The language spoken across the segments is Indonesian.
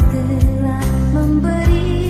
Telah memberi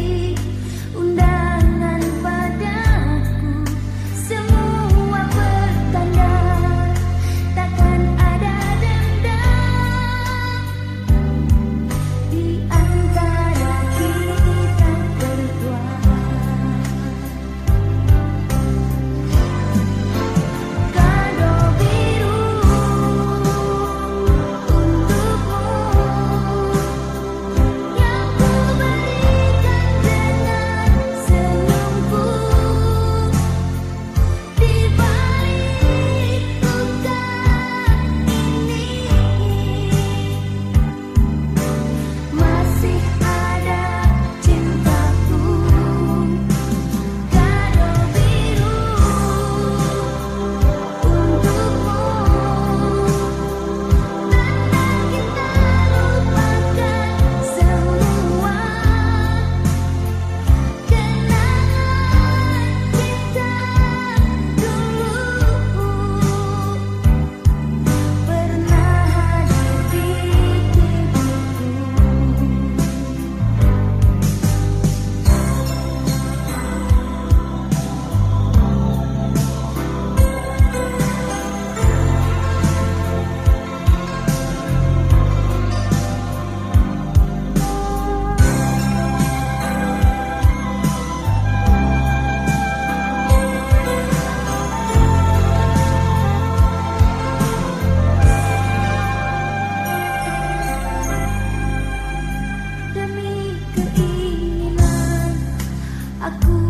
aku